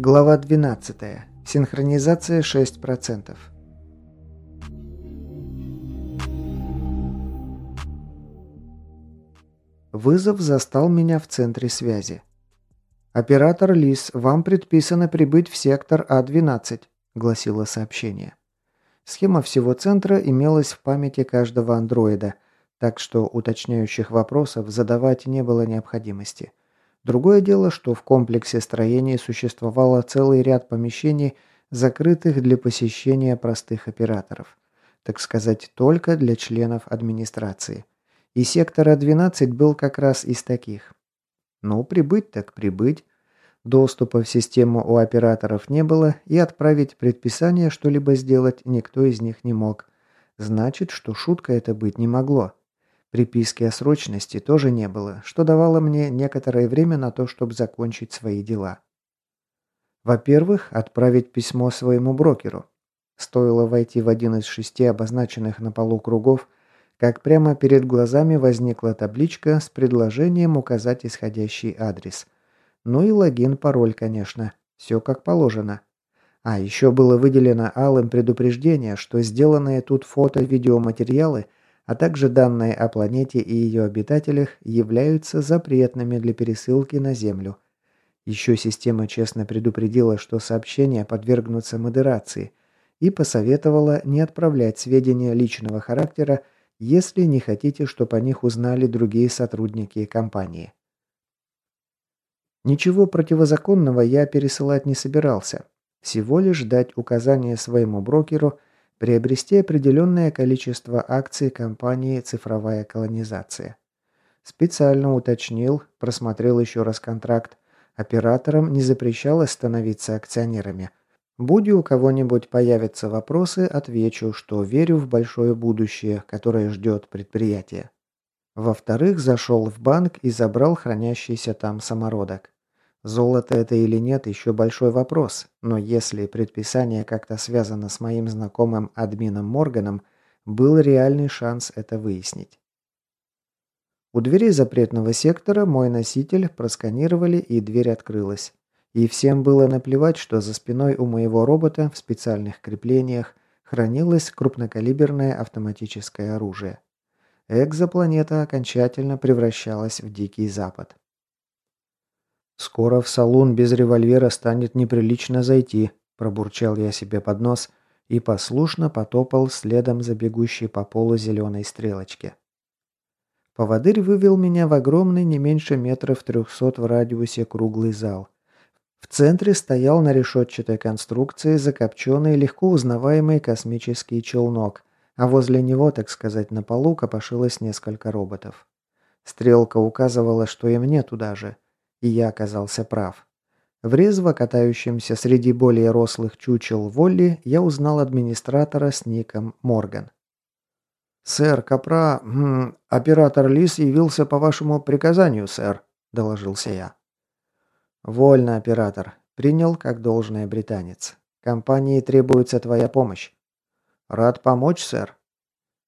Глава 12. Синхронизация 6%. Вызов застал меня в центре связи. «Оператор Лис, вам предписано прибыть в сектор А12», – гласило сообщение. Схема всего центра имелась в памяти каждого андроида, так что уточняющих вопросов задавать не было необходимости. Другое дело, что в комплексе строений существовало целый ряд помещений, закрытых для посещения простых операторов. Так сказать, только для членов администрации. И сектор А12 был как раз из таких. Ну, прибыть так прибыть. Доступа в систему у операторов не было, и отправить предписание что-либо сделать никто из них не мог. Значит, что шутка это быть не могло. Приписки о срочности тоже не было, что давало мне некоторое время на то, чтобы закончить свои дела. Во-первых, отправить письмо своему брокеру. Стоило войти в один из шести обозначенных на полу кругов, как прямо перед глазами возникла табличка с предложением указать исходящий адрес. Ну и логин-пароль, конечно. Все как положено. А еще было выделено алым предупреждение, что сделанные тут фото-видеоматериалы – а также данные о планете и ее обитателях являются запретными для пересылки на Землю. Еще система честно предупредила, что сообщения подвергнутся модерации и посоветовала не отправлять сведения личного характера, если не хотите, чтобы о них узнали другие сотрудники компании. Ничего противозаконного я пересылать не собирался. Всего лишь дать указание своему брокеру – приобрести определенное количество акций компании «Цифровая колонизация». Специально уточнил, просмотрел еще раз контракт. Операторам не запрещалось становиться акционерами. Будь у кого-нибудь появятся вопросы, отвечу, что верю в большое будущее, которое ждет предприятие. Во-вторых, зашел в банк и забрал хранящийся там самородок. Золото это или нет, еще большой вопрос, но если предписание как-то связано с моим знакомым админом Морганом, был реальный шанс это выяснить. У двери запретного сектора мой носитель просканировали и дверь открылась. И всем было наплевать, что за спиной у моего робота в специальных креплениях хранилось крупнокалиберное автоматическое оружие. Экзопланета окончательно превращалась в Дикий Запад. «Скоро в салон без револьвера станет неприлично зайти», – пробурчал я себе под нос и послушно потопал следом за бегущей по полу зеленой стрелочки. Поводырь вывел меня в огромный не меньше метров трехсот в радиусе круглый зал. В центре стоял на решетчатой конструкции закопченный легко узнаваемый космический челнок, а возле него, так сказать, на полу копошилось несколько роботов. Стрелка указывала, что и мне туда же – и я оказался прав. В резво катающемся среди более рослых чучел Волли я узнал администратора с ником Морган. «Сэр, Капра, м, оператор Лис явился по вашему приказанию, сэр», – доложился я. «Вольно, оператор. Принял как должное британец. Компании требуется твоя помощь». «Рад помочь, сэр».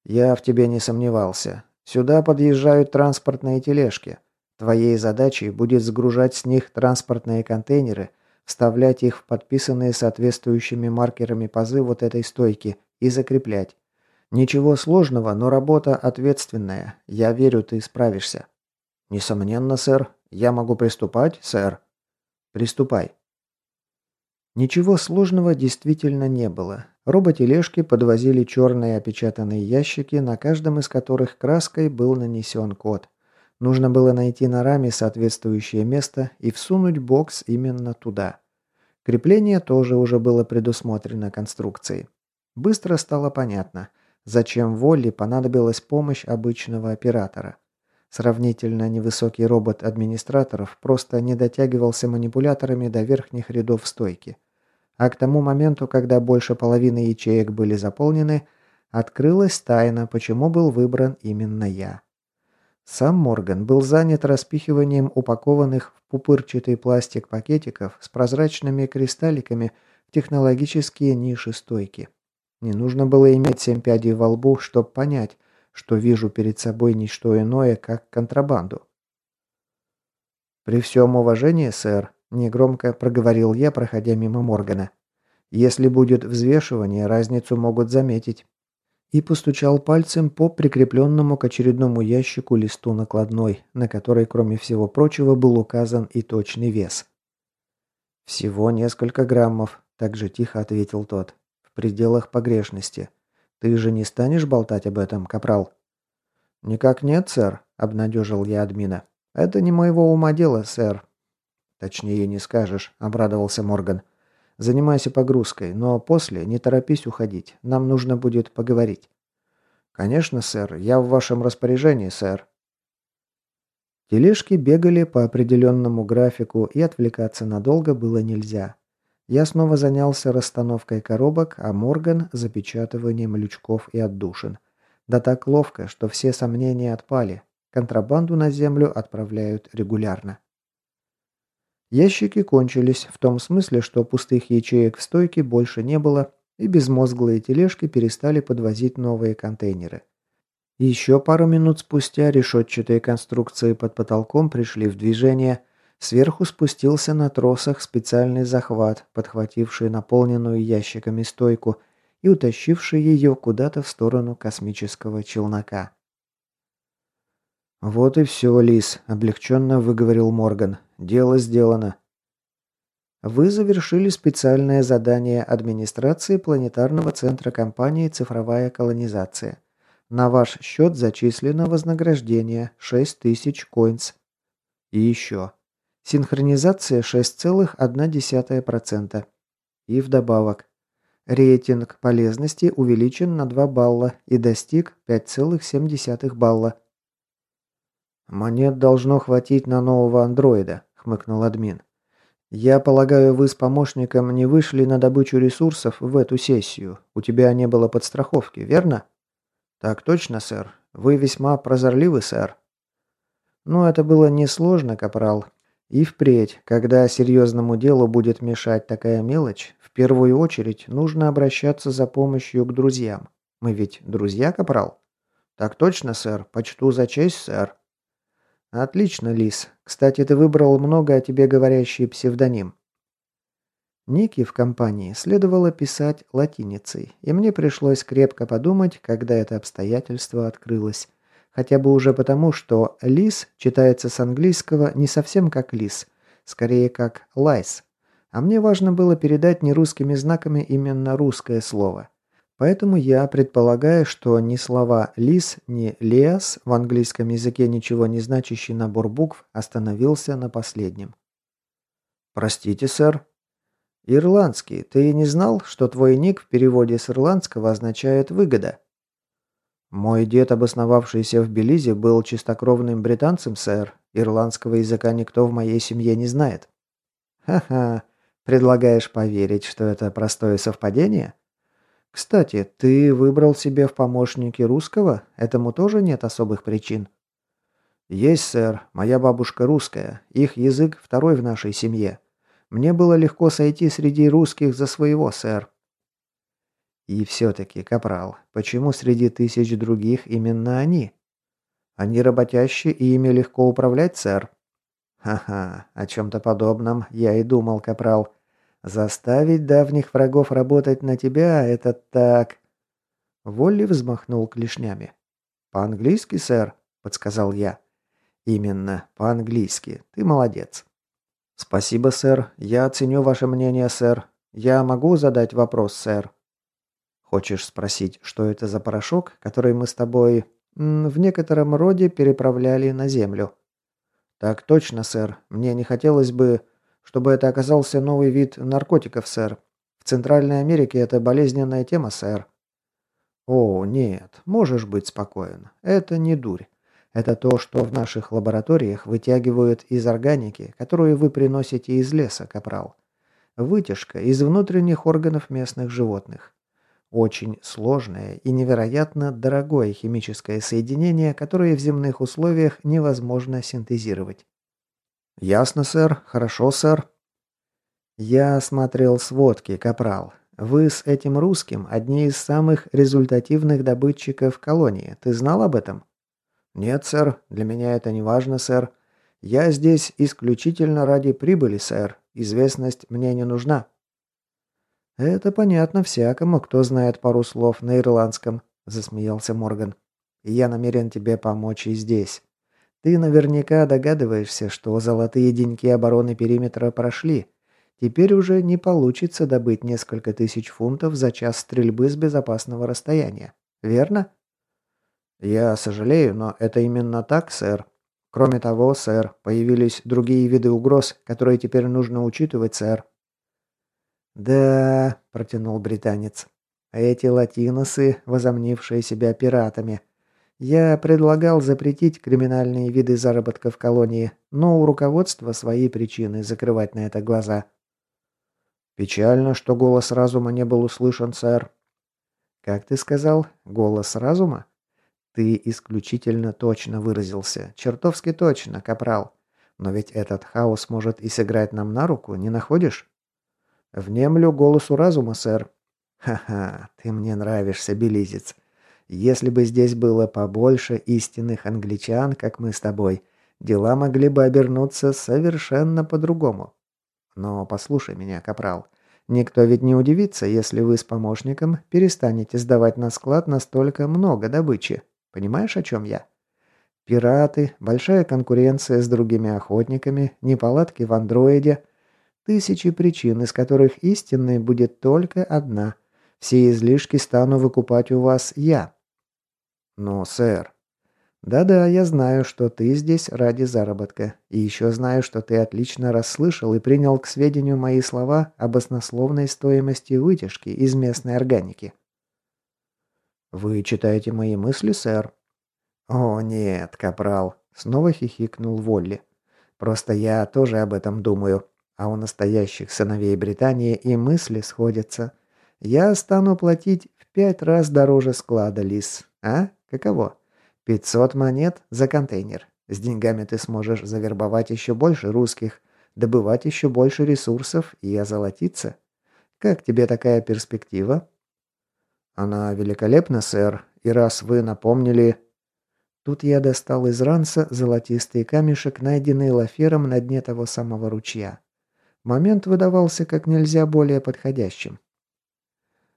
«Я в тебе не сомневался. Сюда подъезжают транспортные тележки. Твоей задачей будет сгружать с них транспортные контейнеры, вставлять их в подписанные соответствующими маркерами пазы вот этой стойки и закреплять. Ничего сложного, но работа ответственная. Я верю, ты справишься. Несомненно, сэр. Я могу приступать, сэр. Приступай. Ничего сложного действительно не было. Роботележки подвозили черные опечатанные ящики, на каждом из которых краской был нанесен код – Нужно было найти на раме соответствующее место и всунуть бокс именно туда. Крепление тоже уже было предусмотрено конструкцией. Быстро стало понятно, зачем Волли понадобилась помощь обычного оператора. Сравнительно невысокий робот администраторов просто не дотягивался манипуляторами до верхних рядов стойки. А к тому моменту, когда больше половины ячеек были заполнены, открылась тайна, почему был выбран именно я. Сам Морган был занят распихиванием упакованных в пупырчатый пластик пакетиков с прозрачными кристалликами в технологические ниши стойки. Не нужно было иметь семь пядей во лбу, чтобы понять, что вижу перед собой не что иное, как контрабанду. «При всем уважении, сэр», негромко проговорил я, проходя мимо Моргана. Если будет взвешивание, разницу могут заметить. И постучал пальцем по прикрепленному к очередному ящику листу накладной, на которой, кроме всего прочего, был указан и точный вес. «Всего несколько граммов», – так же тихо ответил тот. «В пределах погрешности. Ты же не станешь болтать об этом, капрал?» «Никак нет, сэр», – обнадежил я админа. «Это не моего ума дело, сэр». «Точнее не скажешь», – обрадовался Морган. Занимайся погрузкой, но после не торопись уходить. Нам нужно будет поговорить». «Конечно, сэр. Я в вашем распоряжении, сэр». Тележки бегали по определенному графику, и отвлекаться надолго было нельзя. Я снова занялся расстановкой коробок, а Морган – запечатыванием лючков и отдушин. Да так ловко, что все сомнения отпали. Контрабанду на землю отправляют регулярно. Ящики кончились, в том смысле, что пустых ячеек в стойке больше не было, и безмозглые тележки перестали подвозить новые контейнеры. Еще пару минут спустя решетчатые конструкции под потолком пришли в движение. Сверху спустился на тросах специальный захват, подхвативший наполненную ящиками стойку и утащивший ее куда-то в сторону космического челнока. «Вот и все, Лис», – облегченно выговорил Морган. «Дело сделано». Вы завершили специальное задание администрации планетарного центра компании «Цифровая колонизация». На ваш счет зачислено вознаграждение 6000 коинс. И еще. Синхронизация 6,1%. И вдобавок. Рейтинг полезности увеличен на 2 балла и достиг 5,7 балла. «Монет должно хватить на нового андроида», — хмыкнул админ. «Я полагаю, вы с помощником не вышли на добычу ресурсов в эту сессию. У тебя не было подстраховки, верно?» «Так точно, сэр. Вы весьма прозорливы, сэр». «Ну, это было несложно, капрал. И впредь, когда серьезному делу будет мешать такая мелочь, в первую очередь нужно обращаться за помощью к друзьям. Мы ведь друзья, капрал?» «Так точно, сэр. Почту за честь, сэр». «Отлично, Лис. Кстати, ты выбрал много о тебе говорящий псевдоним». Ники в компании следовало писать латиницей, и мне пришлось крепко подумать, когда это обстоятельство открылось. Хотя бы уже потому, что «лис» читается с английского не совсем как «лис», скорее как «лайс». А мне важно было передать нерусскими знаками именно русское слово. Поэтому я предполагаю, что ни слова «лис», ни «леас» в английском языке ничего не значащий набор букв остановился на последнем. «Простите, сэр». «Ирландский. Ты не знал, что твой ник в переводе с ирландского означает «выгода»?» «Мой дед, обосновавшийся в Белизе, был чистокровным британцем, сэр. Ирландского языка никто в моей семье не знает». «Ха-ха. Предлагаешь поверить, что это простое совпадение?» Кстати, ты выбрал себе в помощники русского? Этому тоже нет особых причин. Есть, сэр. Моя бабушка русская. Их язык второй в нашей семье. Мне было легко сойти среди русских за своего, сэр. И все-таки, капрал, почему среди тысяч других именно они? Они работящие и ими легко управлять, сэр. Ха-ха, о чем-то подобном я и думал, капрал. Заставить давних врагов работать на тебя – это так...» Волли взмахнул клешнями. «По-английски, сэр?» – подсказал я. «Именно, по-английски. Ты молодец». «Спасибо, сэр. Я оценю ваше мнение, сэр. Я могу задать вопрос, сэр?» «Хочешь спросить, что это за порошок, который мы с тобой в некотором роде переправляли на землю?» «Так точно, сэр. Мне не хотелось бы...» чтобы это оказался новый вид наркотиков, сэр. В Центральной Америке это болезненная тема, сэр. О, нет, можешь быть спокоен. Это не дурь. Это то, что в наших лабораториях вытягивают из органики, которую вы приносите из леса, капрал. Вытяжка из внутренних органов местных животных. Очень сложное и невероятно дорогое химическое соединение, которое в земных условиях невозможно синтезировать. «Ясно, сэр. Хорошо, сэр». «Я смотрел сводки, капрал. Вы с этим русским одни из самых результативных добытчиков колонии. Ты знал об этом?» «Нет, сэр. Для меня это не важно, сэр. Я здесь исключительно ради прибыли, сэр. Известность мне не нужна». «Это понятно всякому, кто знает пару слов на ирландском», – засмеялся Морган. «Я намерен тебе помочь и здесь. Ты наверняка догадываешься, что золотые деньги обороны периметра прошли. Теперь уже не получится добыть несколько тысяч фунтов за час стрельбы с безопасного расстояния. Верно?» «Я сожалею, но это именно так, сэр. Кроме того, сэр, появились другие виды угроз, которые теперь нужно учитывать, сэр». «Да», – протянул британец, – «эти латиносы, возомнившие себя пиратами. Я предлагал запретить криминальные виды заработка в колонии, но у руководства свои причины закрывать на это глаза». «Печально, что голос разума не был услышан, сэр». «Как ты сказал? Голос разума?» Ты исключительно точно выразился. Чертовски точно, капрал. Но ведь этот хаос может и сыграть нам на руку, не находишь? Внемлю голосу разума, сэр. Ха-ха, ты мне нравишься, белизец. Если бы здесь было побольше истинных англичан, как мы с тобой, дела могли бы обернуться совершенно по-другому. Но послушай меня, капрал. Никто ведь не удивится, если вы с помощником перестанете сдавать на склад настолько много добычи. Понимаешь, о чем я? Пираты, большая конкуренция с другими охотниками, неполадки в андроиде. Тысячи причин, из которых истинной будет только одна. Все излишки стану выкупать у вас я. Но, сэр... Да-да, я знаю, что ты здесь ради заработка. И еще знаю, что ты отлично расслышал и принял к сведению мои слова об оснословной стоимости вытяжки из местной органики. «Вы читаете мои мысли, сэр?» «О, нет, капрал», — снова хихикнул Волли. «Просто я тоже об этом думаю. А у настоящих сыновей Британии и мысли сходятся. Я стану платить в пять раз дороже склада, Лис. А? Каково? Пятьсот монет за контейнер. С деньгами ты сможешь завербовать еще больше русских, добывать еще больше ресурсов и озолотиться. Как тебе такая перспектива?» «Она великолепна, сэр, и раз вы напомнили...» Тут я достал из ранца золотистый камешек, найденный лафером на дне того самого ручья. Момент выдавался как нельзя более подходящим.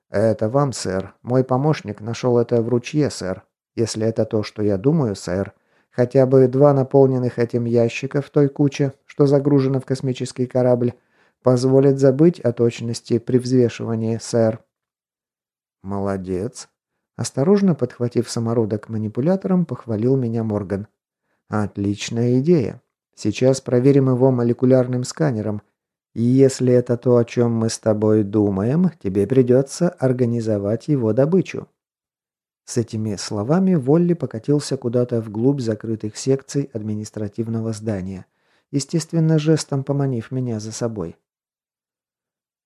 «Это вам, сэр. Мой помощник нашел это в ручье, сэр. Если это то, что я думаю, сэр, хотя бы два наполненных этим ящика в той куче, что загружено в космический корабль, позволит забыть о точности при взвешивании, сэр». «Молодец!» Осторожно подхватив самородок манипулятором, похвалил меня Морган. «Отличная идея. Сейчас проверим его молекулярным сканером. И если это то, о чем мы с тобой думаем, тебе придется организовать его добычу». С этими словами Волли покатился куда-то вглубь закрытых секций административного здания, естественно, жестом поманив меня за собой.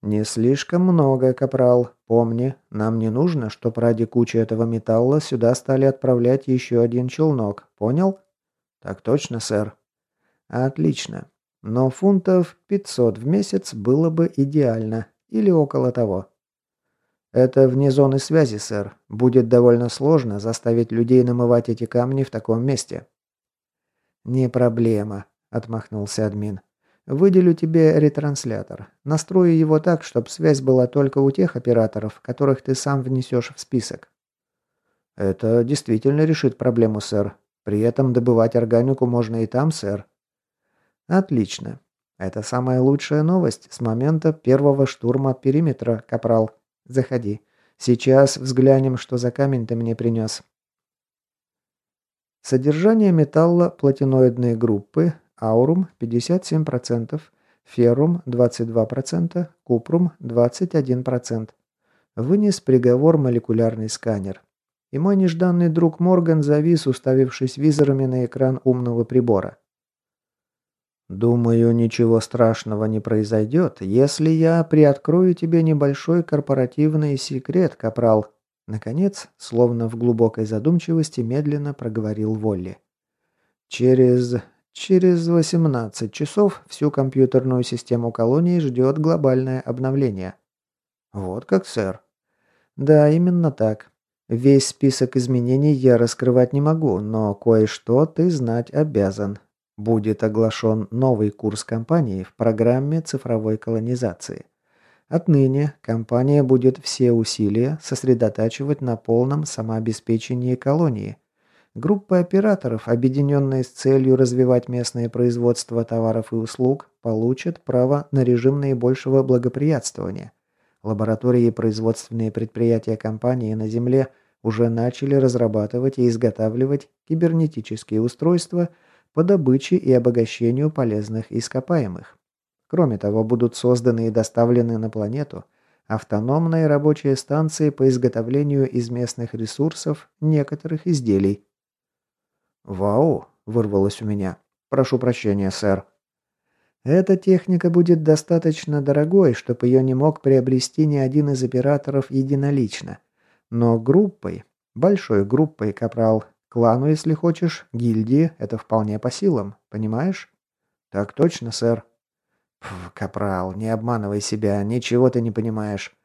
«Не слишком много, капрал. Помни, нам не нужно, чтоб ради кучи этого металла сюда стали отправлять еще один челнок. Понял?» «Так точно, сэр». «Отлично. Но фунтов 500 в месяц было бы идеально. Или около того». «Это вне зоны связи, сэр. Будет довольно сложно заставить людей намывать эти камни в таком месте». «Не проблема», — отмахнулся админ. Выделю тебе ретранслятор. Настрою его так, чтобы связь была только у тех операторов, которых ты сам внесешь в список. Это действительно решит проблему, сэр. При этом добывать органику можно и там, сэр. Отлично. Это самая лучшая новость с момента первого штурма периметра, капрал. Заходи. Сейчас взглянем, что за камень ты мне принес. Содержание металла платиноидной группы аурум 57%, феррум 22%, купрум 21%. Вынес приговор молекулярный сканер. И мой нежданный друг Морган завис, уставившись визорами на экран умного прибора. «Думаю, ничего страшного не произойдет, если я приоткрою тебе небольшой корпоративный секрет, капрал». Наконец, словно в глубокой задумчивости, медленно проговорил Волли. «Через Через 18 часов всю компьютерную систему колонии ждет глобальное обновление. Вот как, сэр. Да, именно так. Весь список изменений я раскрывать не могу, но кое-что ты знать обязан. Будет оглашен новый курс компании в программе цифровой колонизации. Отныне компания будет все усилия сосредотачивать на полном самообеспечении колонии. Группа операторов, объединенная с целью развивать местное производство товаров и услуг, получат право на режим наибольшего благоприятствования. Лаборатории и производственные предприятия компании на Земле уже начали разрабатывать и изготавливать кибернетические устройства – по добыче и обогащению полезных ископаемых. Кроме того, будут созданы и доставлены на планету автономные рабочие станции по изготовлению из местных ресурсов некоторых изделий. «Вау!» – вырвалось у меня. «Прошу прощения, сэр». Эта техника будет достаточно дорогой, чтобы ее не мог приобрести ни один из операторов единолично. Но группой, большой группой, капрал, Клану, если хочешь, гильдии – это вполне по силам, понимаешь? Так точно, сэр. Пф, капрал, не обманывай себя, ничего ты не понимаешь.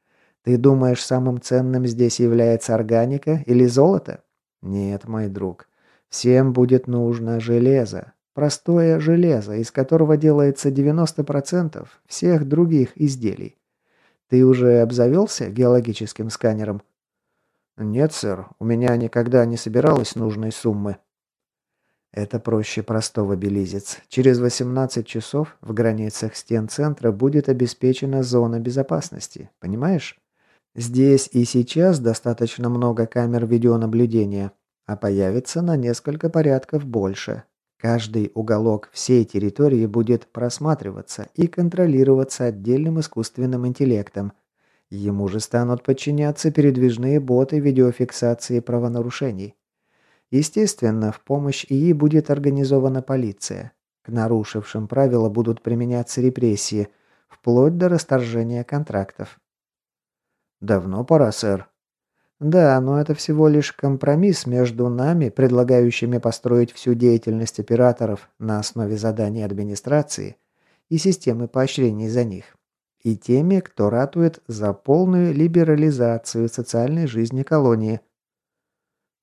Ты думаешь, самым ценным здесь является органика или золото? Нет, мой друг. Всем будет нужно железо. Простое железо, из которого делается 90% всех других изделий. Ты уже обзавелся геологическим сканером? «Нет, сэр, у меня никогда не собиралось нужной суммы». Это проще простого, Белизец. Через 18 часов в границах стен центра будет обеспечена зона безопасности. Понимаешь? Здесь и сейчас достаточно много камер видеонаблюдения, а появится на несколько порядков больше. Каждый уголок всей территории будет просматриваться и контролироваться отдельным искусственным интеллектом – Ему же станут подчиняться передвижные боты видеофиксации правонарушений. Естественно, в помощь ИИ будет организована полиция. К нарушившим правила будут применяться репрессии, вплоть до расторжения контрактов. «Давно пора, сэр». «Да, но это всего лишь компромисс между нами, предлагающими построить всю деятельность операторов на основе заданий администрации и системы поощрений за них и теми, кто ратует за полную либерализацию социальной жизни колонии.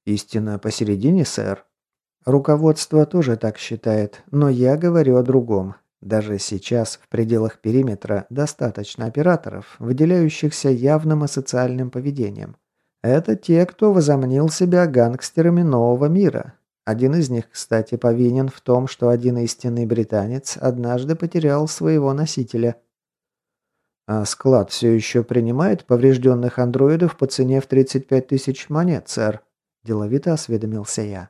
Истина посередине, сэр. Руководство тоже так считает, но я говорю о другом. Даже сейчас в пределах периметра достаточно операторов, выделяющихся явным асоциальным поведением. Это те, кто возомнил себя гангстерами нового мира. Один из них, кстати, повинен в том, что один истинный британец однажды потерял своего носителя – а склад все еще принимает поврежденных андроидов по цене в 35 тысяч монет, сэр?» Деловито осведомился я.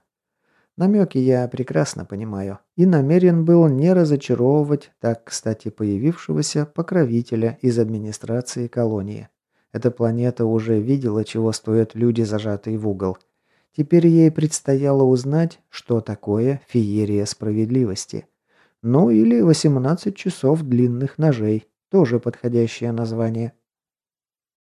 Намеки я прекрасно понимаю и намерен был не разочаровывать так, кстати, появившегося покровителя из администрации колонии. Эта планета уже видела, чего стоят люди, зажатые в угол. Теперь ей предстояло узнать, что такое феерия справедливости. Ну или 18 часов длинных ножей, тоже подходящее название.